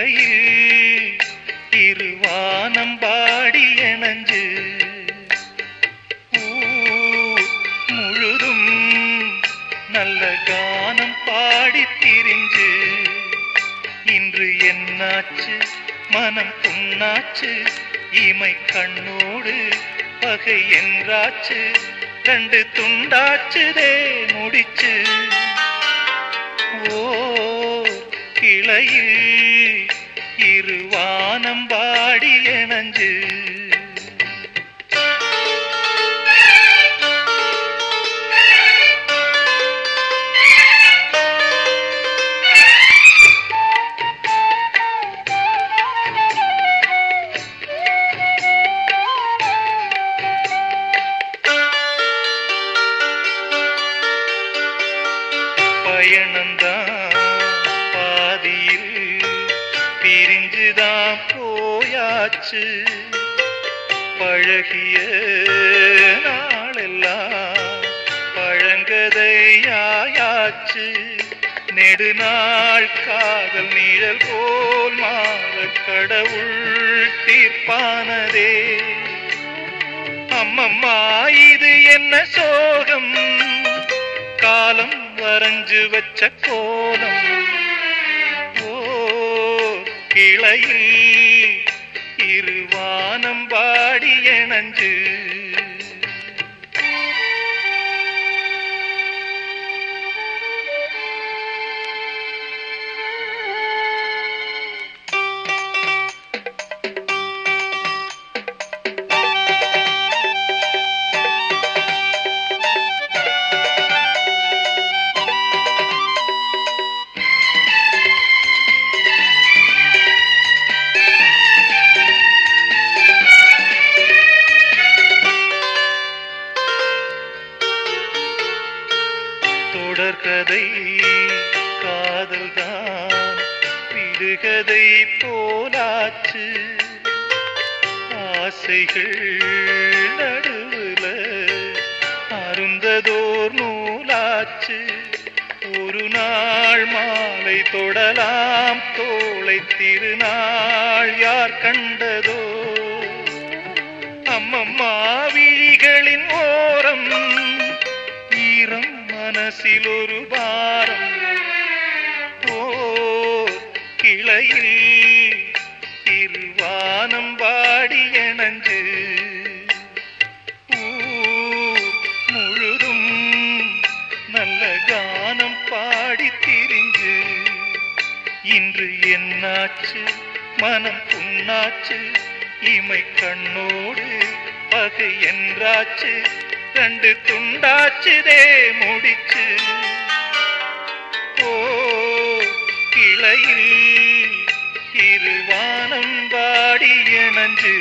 திருமலையில் திருவானம் பாடிய நஞ்சு முழுதும் நல்ல கானம் பாடி திரிஞ்சு இன்று என்னாச்சு? மனம் புண்ணாச்சு. இமை கண்ணோடு பகை என்றாச்சு. கண்டு துண்டாச்சுதே முடிச்சு. ஓ கிளையில் திருவானம் பாடிய நஞ்சு பயணந்தான் பிரிஞ்சுதான் போயாச்சு. பழகிய நாளெல்லாம் பழங்கதையாயாச்சு நெடுநாள் காதல் நீழல் போல் மாற கடவுள் தீர்ப்பானதே. அம்மம்மா இது என்ன சோகம்? காலம் வரைஞ்சு வச்ச கோலம். கிளையில் இருவானம் பாடிய நஞ்சு தொடர்கதை காதல்தான் விடுகதை போலாச்சு. ஆசைகள் நடுவுல அருந்ததோர் நூலாச்சு. ஒரு நாள் மாலை தொடலாம் தோளை திருநாள் யார் கண்டதோ மனசில் ஒரு பாரம். ஓ கிளையில் இருவானம் பாடி இணைஞ்சு முழுதும் நல்ல கானம் பாடி திரிஞ்சு. இன்று என்னாச்சு? மனம் புண்ணாச்சு? இமை கண்ணோடு பகை என்றாச்சு? கண்டு துண்டாச்சுதே முடிச்சு. ஓ கிளையில் இருவானம் பாடி இணைஞ்சு.